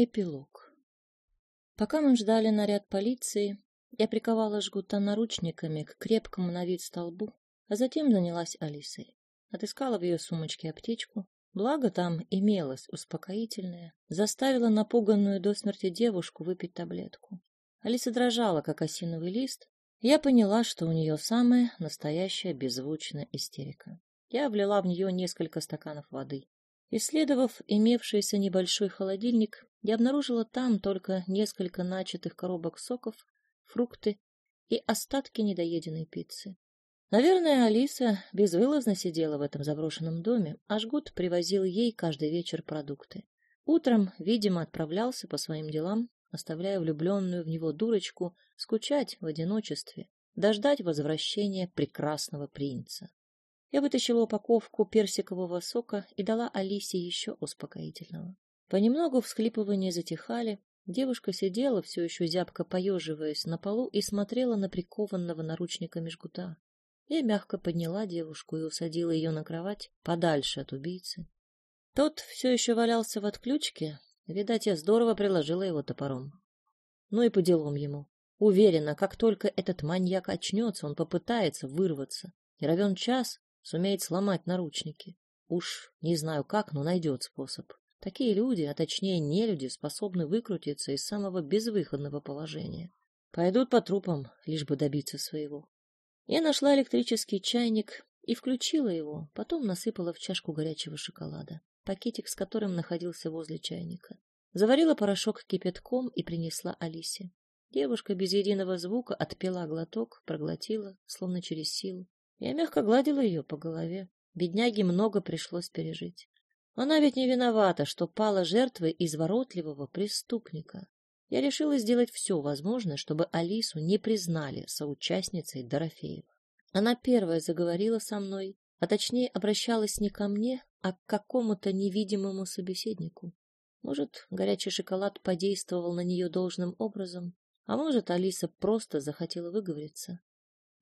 Эпилог. Пока мы ждали наряд полиции, я приковала жгута наручниками к крепкому на вид столбу, а затем занялась Алисой. Отыскала в ее сумочке аптечку, благо там имелось успокоительное, заставила напуганную до смерти девушку выпить таблетку. Алиса дрожала, как осиновый лист, я поняла, что у нее самая настоящая беззвучная истерика. Я влила в нее несколько стаканов воды. Исследовав имевшийся небольшой холодильник, я обнаружила там только несколько начатых коробок соков, фрукты и остатки недоеденной пиццы. Наверное, Алиса безвылазно сидела в этом заброшенном доме, а жгут привозил ей каждый вечер продукты. Утром, видимо, отправлялся по своим делам, оставляя влюбленную в него дурочку скучать в одиночестве, дождать возвращения прекрасного принца. Я вытащила упаковку персикового сока и дала Алисе еще успокоительного. Понемногу всхлипывания затихали, девушка сидела, все еще зябко поеживаясь, на полу и смотрела на прикованного наручниками жгута. Я мягко подняла девушку и усадила ее на кровать подальше от убийцы. Тот все еще валялся в отключке, видать, я здорово приложила его топором. Ну и по делам ему. Уверена, как только этот маньяк очнется, он попытается вырваться. И равен час сумеет сломать наручники. Уж не знаю как, но найдет способ. Такие люди, а точнее не люди, способны выкрутиться из самого безвыходного положения. Пойдут по трупам, лишь бы добиться своего. Я нашла электрический чайник и включила его, потом насыпала в чашку горячего шоколада, пакетик с которым находился возле чайника. Заварила порошок кипятком и принесла Алисе. Девушка без единого звука отпила глоток, проглотила, словно через силу. Я мягко гладила ее по голове. Бедняге много пришлось пережить. Она ведь не виновата, что пала жертвой изворотливого преступника. Я решила сделать все возможное, чтобы Алису не признали соучастницей Дорофеева. Она первая заговорила со мной, а точнее обращалась не ко мне, а к какому-то невидимому собеседнику. Может, горячий шоколад подействовал на нее должным образом, а может, Алиса просто захотела выговориться.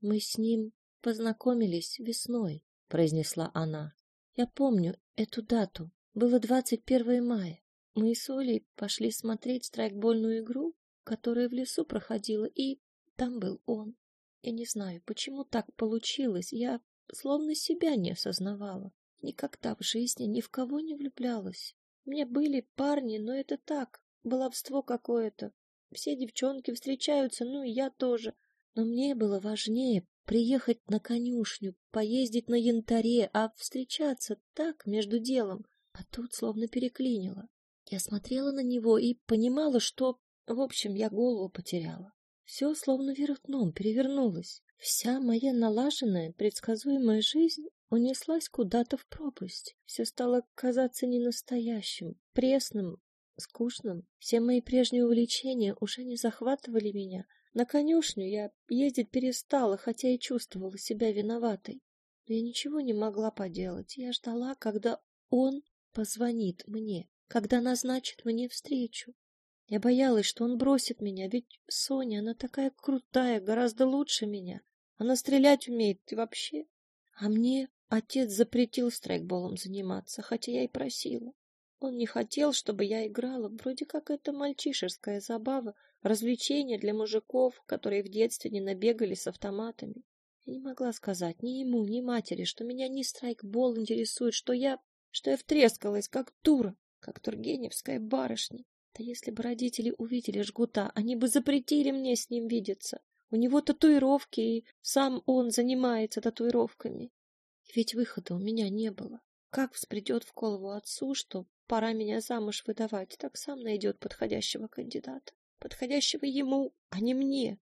Мы с ним познакомились весной, — произнесла она. Я помню эту дату. Было 21 мая. Мы с Олей пошли смотреть страйкбольную игру, которая в лесу проходила, и там был он. Я не знаю, почему так получилось. Я словно себя не осознавала. Никогда в жизни ни в кого не влюблялась. У меня были парни, но это так, баловство какое-то. Все девчонки встречаются, ну и я тоже. Но мне было важнее приехать на конюшню, поездить на янтаре, а встречаться так между делом. А тут словно переклинило. Я смотрела на него и понимала, что... В общем, я голову потеряла. Все словно вверх перевернулось. Вся моя налаженная, предсказуемая жизнь унеслась куда-то в пропасть. Все стало казаться ненастоящим, пресным, скучным. Все мои прежние увлечения уже не захватывали меня, на конюшню я ездить перестала, хотя и чувствовала себя виноватой. Но я ничего не могла поделать. Я ждала, когда он позвонит мне, когда назначит мне встречу. Я боялась, что он бросит меня, ведь Соня, она такая крутая, гораздо лучше меня. Она стрелять умеет и вообще. А мне отец запретил страйкболом заниматься, хотя я и просила. Он не хотел, чтобы я играла. Вроде как это мальчишеская забава, развлечение для мужиков, которые в детстве не набегали с автоматами. Я не могла сказать ни ему, ни матери, что меня не страйкбол интересует, что я... что я втрескалась, как дура, как тургеневская барышня. Да если бы родители увидели жгута, они бы запретили мне с ним видеться. У него татуировки, и сам он занимается татуировками. Ведь выхода у меня не было. Как взбредет в голову отцу, что пора меня замуж выдавать, так сам найдет подходящего кандидата подходящего ему, а не мне.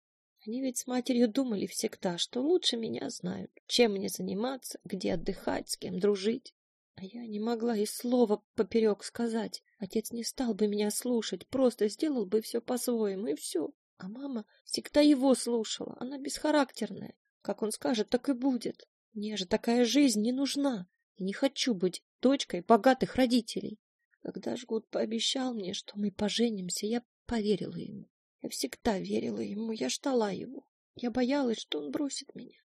Они ведь с матерью думали всегда, что лучше меня знают, чем мне заниматься, где отдыхать, с кем дружить. А я не могла и слова поперек сказать. Отец не стал бы меня слушать, просто сделал бы все по-своему, и все. А мама всегда его слушала, она бесхарактерная. Как он скажет, так и будет. Мне же такая жизнь не нужна. И не хочу быть дочкой богатых родителей. Когда Жгут пообещал мне, что мы поженимся, я поверила ему. Я всегда верила ему, я ждала его. Я боялась, что он бросит меня.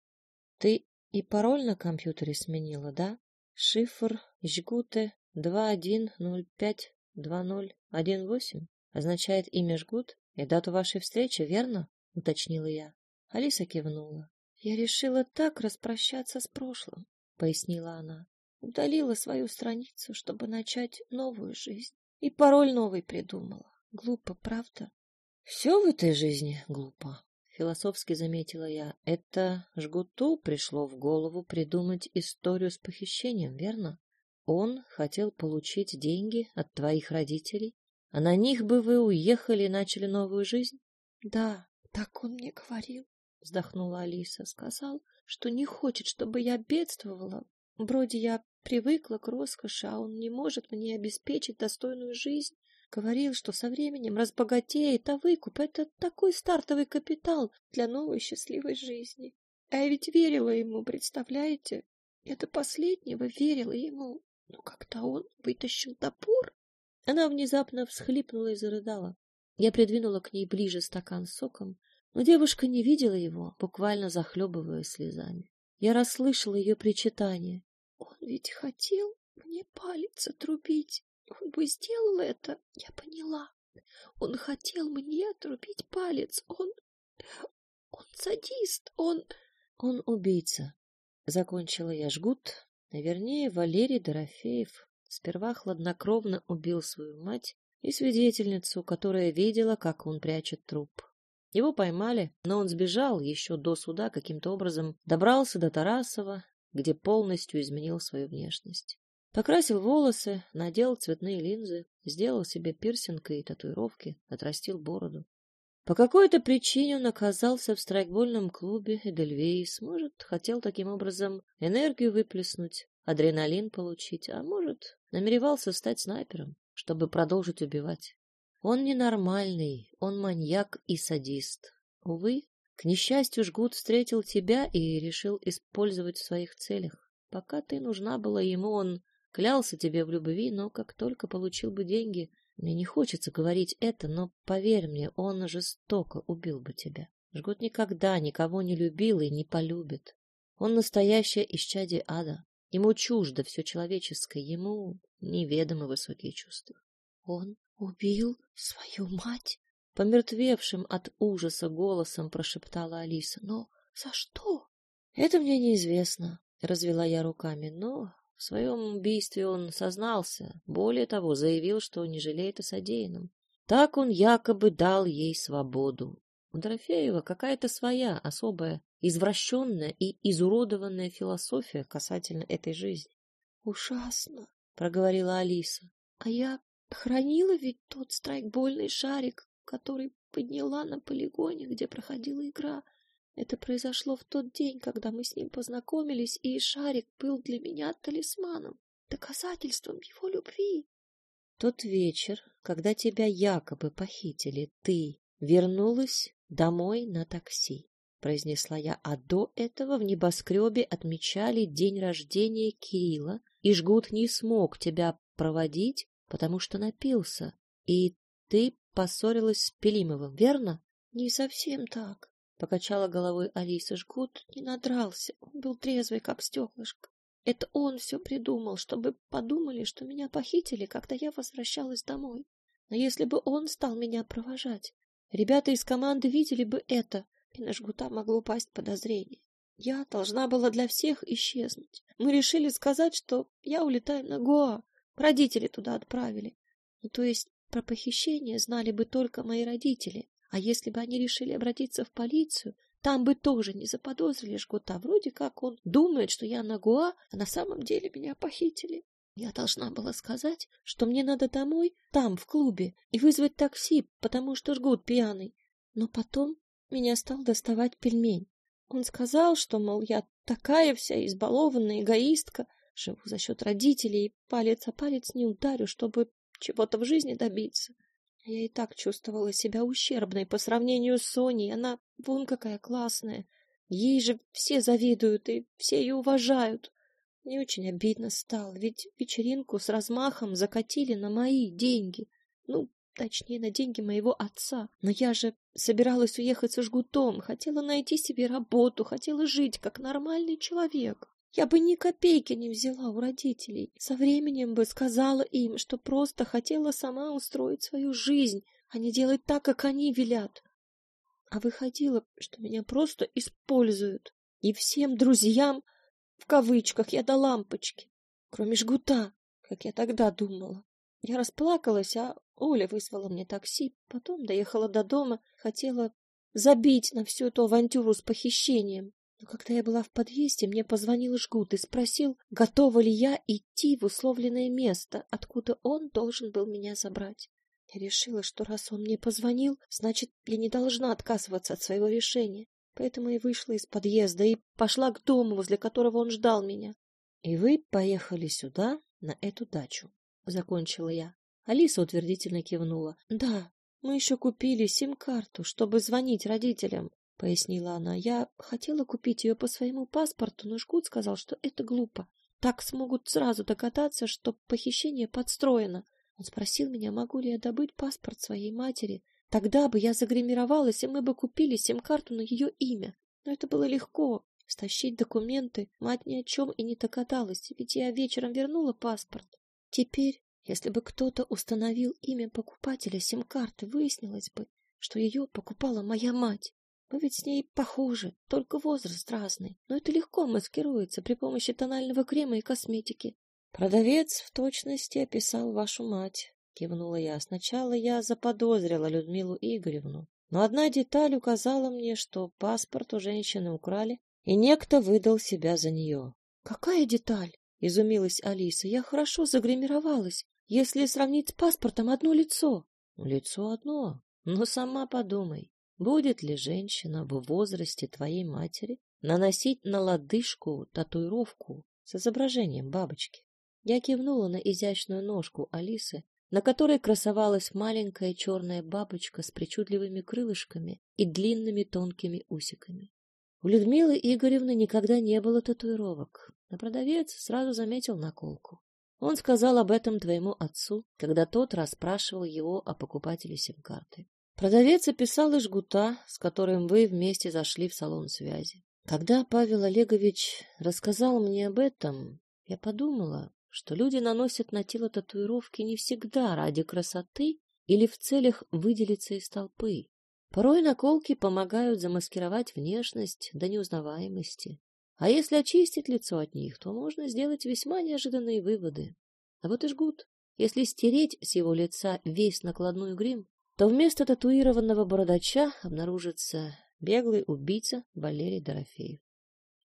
Ты и пароль на компьютере сменила, да? Шифр Жгуте 21052018? означает имя Жгут и дату вашей встречи, верно? — уточнила я. Алиса кивнула. «Я решила так распрощаться с прошлым», — пояснила она. «Удалила свою страницу, чтобы начать новую жизнь. И пароль новый придумала. Глупо, правда?» «Все в этой жизни глупо», — философски заметила я. «Это Жгуту пришло в голову придумать историю с похищением, верно? Он хотел получить деньги от твоих родителей, а на них бы вы уехали и начали новую жизнь?» «Да, так он мне говорил вздохнула Алиса, сказал, что не хочет, чтобы я бедствовала. Вроде я привыкла к роскоши, а он не может мне обеспечить достойную жизнь. Говорил, что со временем разбогатеет, а выкуп — это такой стартовый капитал для новой счастливой жизни. А я ведь верила ему, представляете? Я до последнего верила ему. Но когда он вытащил топор... Она внезапно всхлипнула и зарыдала. Я придвинула к ней ближе стакан с соком, но девушка не видела его, буквально захлебываясь слезами. Я расслышала ее причитание. «Он ведь хотел мне палец отрубить. Он бы сделал это, я поняла. Он хотел мне отрубить палец. Он... он садист. Он... он убийца». Закончила я жгут, вернее Валерий Дорофеев сперва хладнокровно убил свою мать и свидетельницу, которая видела, как он прячет труп. Его поймали, но он сбежал еще до суда, каким-то образом добрался до Тарасова, где полностью изменил свою внешность. Покрасил волосы, надел цветные линзы, сделал себе пирсинг и татуировки, отрастил бороду. По какой-то причине он оказался в страйкбольном клубе Эдельвейс. Может, хотел таким образом энергию выплеснуть, адреналин получить, а может, намеревался стать снайпером, чтобы продолжить убивать. Он ненормальный, он маньяк и садист. Увы, к несчастью, Жгут встретил тебя и решил использовать в своих целях. Пока ты нужна была ему, он клялся тебе в любви, но как только получил бы деньги... Мне не хочется говорить это, но поверь мне, он жестоко убил бы тебя. Жгут никогда никого не любил и не полюбит. Он настоящее исчадие ада. Ему чуждо все человеческое, ему неведомы высокие чувства. Он убил свою мать? Помертвевшим от ужаса голосом прошептала Алиса. Но за что? Это мне неизвестно, развела я руками, но в своем убийстве он сознался. Более того, заявил, что не жалеет о содеянном. Так он якобы дал ей свободу. У Дорофеева какая-то своя, особая, извращенная и изуродованная философия касательно этой жизни. — Ужасно, — проговорила Алиса. — А я Хранила ведь тот страйкбольный шарик, который подняла на полигоне, где проходила игра. Это произошло в тот день, когда мы с ним познакомились, и шарик был для меня талисманом, доказательством его любви. Тот вечер, когда тебя якобы похитили, ты вернулась домой на такси, произнесла я, а до этого в небоскребе отмечали день рождения Кирилла, и жгут не смог тебя проводить, потому что напился. И ты поссорилась с Пелимовым, верно? — Не совсем так, — покачала головой Алиса. Жгут не надрался, он был трезвый, как стеклышко. Это он все придумал, чтобы подумали, что меня похитили, когда я возвращалась домой. Но если бы он стал меня провожать, ребята из команды видели бы это, и на жгута могло упасть подозрение. Я должна была для всех исчезнуть. Мы решили сказать, что я улетаю на Гоа, Родители туда отправили. Ну, то есть про похищение знали бы только мои родители. А если бы они решили обратиться в полицию, там бы тоже не заподозрили жгута. Вроде как он думает, что я на Гуа, а на самом деле меня похитили. Я должна была сказать, что мне надо домой, там, в клубе, и вызвать такси, потому что жгут пьяный. Но потом меня стал доставать пельмень. Он сказал, что, мол, я такая вся избалованная эгоистка, Живу за счет родителей, палец о палец не ударю, чтобы чего-то в жизни добиться. Я и так чувствовала себя ущербной по сравнению с Соней. Она вон какая классная. Ей же все завидуют и все ее уважают. Мне очень обидно стало, ведь вечеринку с размахом закатили на мои деньги. Ну, точнее, на деньги моего отца. Но я же собиралась уехать со жгутом, хотела найти себе работу, хотела жить как нормальный человек. Я бы ни копейки не взяла у родителей. Со временем бы сказала им, что просто хотела сама устроить свою жизнь, а не делать так, как они велят. А выходило, что меня просто используют. И всем друзьям, в кавычках, я до лампочки, кроме жгута, как я тогда думала. Я расплакалась, а Оля вызвала мне такси, потом доехала до дома, хотела забить на всю эту авантюру с похищением. Но когда я была в подъезде, мне позвонил Жгут и спросил, готова ли я идти в условленное место, откуда он должен был меня забрать. Я решила, что раз он мне позвонил, значит, я не должна отказываться от своего решения. Поэтому и вышла из подъезда и пошла к дому, возле которого он ждал меня. — И вы поехали сюда, на эту дачу? — закончила я. Алиса утвердительно кивнула. — Да, мы еще купили сим-карту, чтобы звонить родителям, — пояснила она. Я хотела купить ее по своему паспорту, но Жгут сказал, что это глупо. Так смогут сразу догадаться, что похищение подстроено. Он спросил меня, могу ли я добыть паспорт своей матери. Тогда бы я загримировалась, и мы бы купили сим-карту на ее имя. Но это было легко. Стащить документы мать ни о чем и не догадалась, ведь я вечером вернула паспорт. Теперь если бы кто-то установил имя покупателя сим-карты, выяснилось бы, что ее покупала моя мать. Мы ведь с ней похожи, только возраст разный. Но это легко маскируется при помощи тонального крема и косметики. Продавец в точности описал вашу мать, кивнула я. Сначала я заподозрила Людмилу Игоревну, но одна деталь указала мне, что паспорт у женщины украли, и некто выдал себя за нее. Какая деталь? Изумилась Алиса. Я хорошо загримировалась. Если сравнить с паспортом одно лицо. Лицо одно. Но сама подумай, будет ли женщина в возрасте твоей матери наносить на лодыжку татуировку с изображением бабочки? Я кивнула на изящную ножку Алисы, на которой красовалась маленькая черная бабочка с причудливыми крылышками и длинными тонкими усиками. У Людмилы Игоревны никогда не было татуировок, но продавец сразу заметил наколку. Он сказал об этом твоему отцу, когда тот расспрашивал его о покупателе сим-карты. Продавец описал и жгута, с которым вы вместе зашли в салон связи. Когда Павел Олегович рассказал мне об этом, я подумала, что люди наносят на тело татуировки не всегда ради красоты или в целях выделиться из толпы. Порой наколки помогают замаскировать внешность до неузнаваемости. А если очистить лицо от них, то можно сделать весьма неожиданные выводы. А вот и жгут. Если стереть с его лица весь накладной грим, то вместо татуированного бородача обнаружится беглый убийца Валерий Дорофеев.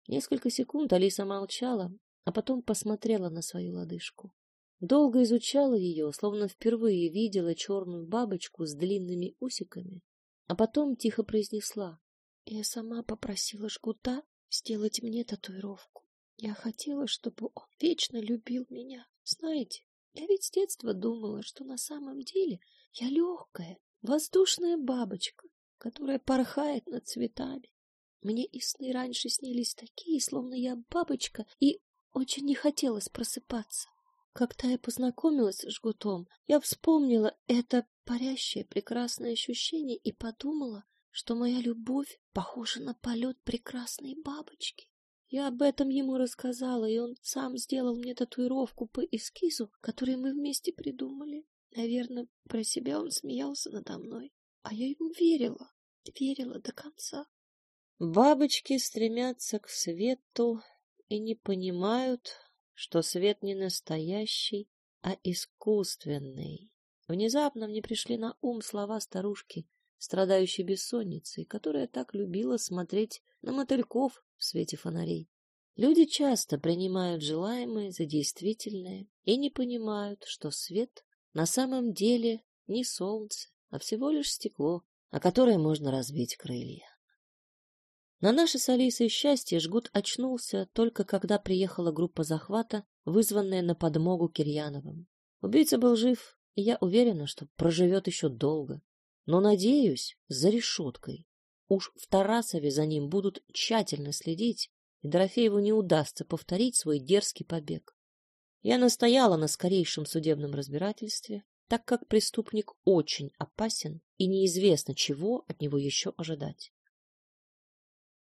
Несколько секунд Алиса молчала, а потом посмотрела на свою лодыжку. Долго изучала ее, словно впервые видела черную бабочку с длинными усиками, а потом тихо произнесла. Я сама попросила жгута сделать мне татуировку. Я хотела, чтобы он вечно любил меня. Знаете, я ведь с детства думала, что на самом деле я легкая, воздушная бабочка, которая порхает над цветами. Мне и сны раньше снились такие, словно я бабочка, и очень не хотелось просыпаться. Когда я познакомилась с жгутом, я вспомнила это парящее прекрасное ощущение и подумала, что моя любовь похожа на полет прекрасной бабочки. Я об этом ему рассказала, и он сам сделал мне татуировку по эскизу, который мы вместе придумали. Наверное, про себя он смеялся надо мной, а я ему верила, верила до конца. Бабочки стремятся к свету и не понимают, что свет не настоящий, а искусственный. Внезапно мне пришли на ум слова старушки страдающей бессонницей, которая так любила смотреть на мотыльков в свете фонарей. Люди часто принимают желаемое за действительное и не понимают, что свет на самом деле не солнце, а всего лишь стекло, о которое можно разбить крылья. На наше с Алисой счастье Жгут очнулся только когда приехала группа захвата, вызванная на подмогу Кирьяновым. Убийца был жив, и я уверена, что проживет еще долго. Но, надеюсь, за решеткой. Уж в Тарасове за ним будут тщательно следить, и Дорофееву не удастся повторить свой дерзкий побег. Я настояла на скорейшем судебном разбирательстве, так как преступник очень опасен и неизвестно, чего от него еще ожидать.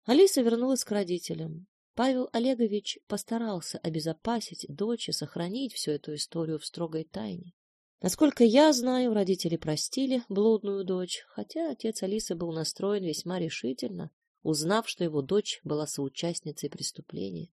Алиса вернулась к родителям. Павел Олегович постарался обезопасить дочь и сохранить всю эту историю в строгой тайне. Насколько я знаю, родители простили блудную дочь, хотя отец Алисы был настроен весьма решительно, узнав, что его дочь была соучастницей преступления.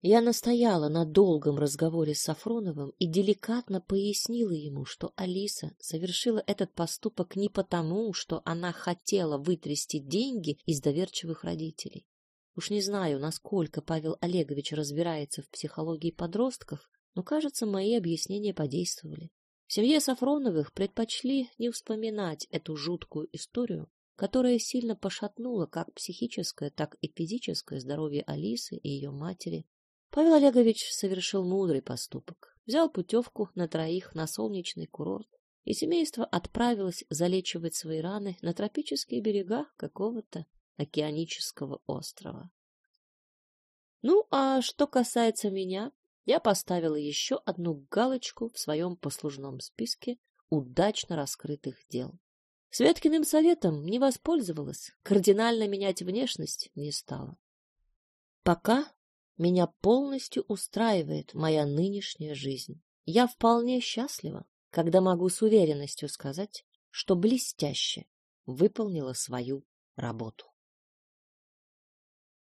Я настояла на долгом разговоре с Сафроновым и деликатно пояснила ему, что Алиса совершила этот поступок не потому, что она хотела вытрясти деньги из доверчивых родителей. Уж не знаю, насколько Павел Олегович разбирается в психологии подростков, но, кажется, мои объяснения подействовали. В семье Сафроновых предпочли не вспоминать эту жуткую историю, которая сильно пошатнула как психическое, так и физическое здоровье Алисы и ее матери, Павел Олегович совершил мудрый поступок. Взял путевку на троих на солнечный курорт, и семейство отправилось залечивать свои раны на тропические берега какого-то океанического острова. Ну, а что касается меня, я поставила еще одну галочку в своем послужном списке удачно раскрытых дел. Светкиным советом не воспользовалась, кардинально менять внешность не стала. Пока меня полностью устраивает моя нынешняя жизнь. Я вполне счастлива, когда могу с уверенностью сказать, что блестяще выполнила свою работу.